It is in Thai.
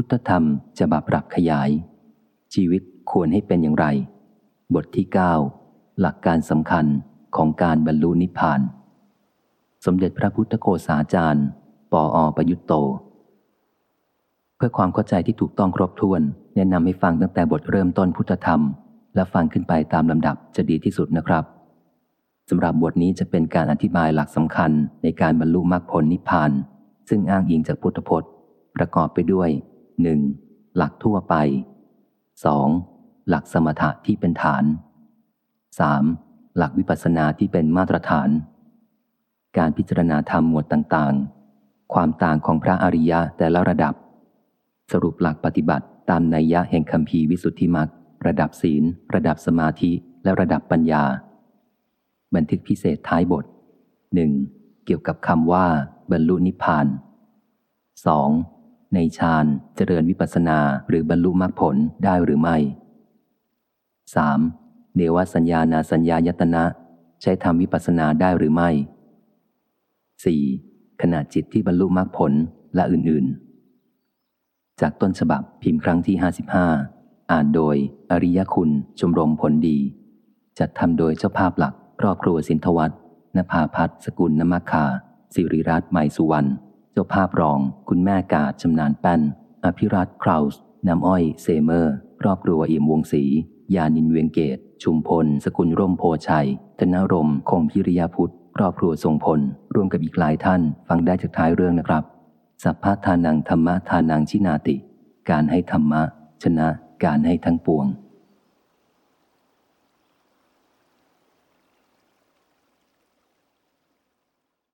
พุทธธรรมจะบาปรับขยาย ชีวิตควรให้เป็นอย่างไร บทที่ 9 หลักการสำคัญของการบรรลุนิพพาน สมเด็จพระพุทธโฆษาจารย์ ปออประยุตโต เพื่อความเข้าใจที่ถูกต้องครบถ้วน แนะนำให้ฟังตั้งแต่บทเริ่มต้นพุทธธรรม และฟังขึ้นไปตามลำดับจะดีที่สุดนะครับสำหรับบทนี้จะเป็นการอธิบายหลักสำคัญในการบรรลุมรรคผลนิพพาน ซึ่งอ้างอิงจากพุทธพจน์ ประกอบไปด้วย 1. หลักทั่วไป 2. หลักสมถะที่เป็นฐาน 3. หลักวิปัสสนาที่เป็นมาตรฐาน การพิจารณาธรรมหมวดต่างๆ ความต่างของพระอริยะแต่ละระดับ สรุปหลักปฏิบัติตามนัยยะแห่งคำพีวิสุทธิมักระดับศีล ระดับสมาธิและระดับปัญญา บันทึกพิเศษท้ายบท 1. เกี่ยวกับคำว่า บรรลุนิพพาน 2. ในฌานเจริญวิปัสนาหรือบรรลุมรรคผลได้หรือไม่ 3. เนวสัญญานาสัญญายตนะ ใช้ทำวิปัสนาได้หรือไม่ 4. ขณะจิตที่บรรลุมรรคผลและอื่นๆ จากต้นฉบับพิมพ์ครั้งที่ 55 อ่านโดย อริยคุณชมรมผลดี จัดทำโดยเจ้าภาพหลัก ครอบครัวสินทวัตนภาพัฒสกุลนมัคคาสิริรัตน์ใหม่สุวรรณ จ้าภาพรอง คุณแม่กาดชำนาญแป้น อภิรัตคราวส์น้ำอ้อย เซเมอร์ ครอบครัวเอี่ยมวงศรียานินเวียงเกต ชุมพล สกุลร่มโพชัย ธนรม คงพิริยาพุทธ ครอบครัวทรงพล ร่วมกับอีกหลายท่าน ฟังได้จากท้ายเรื่องนะครับ สัพพะทานังธรรมะทานังชินาติ การให้ธรรมะ ชนะการให้ทั้งปวง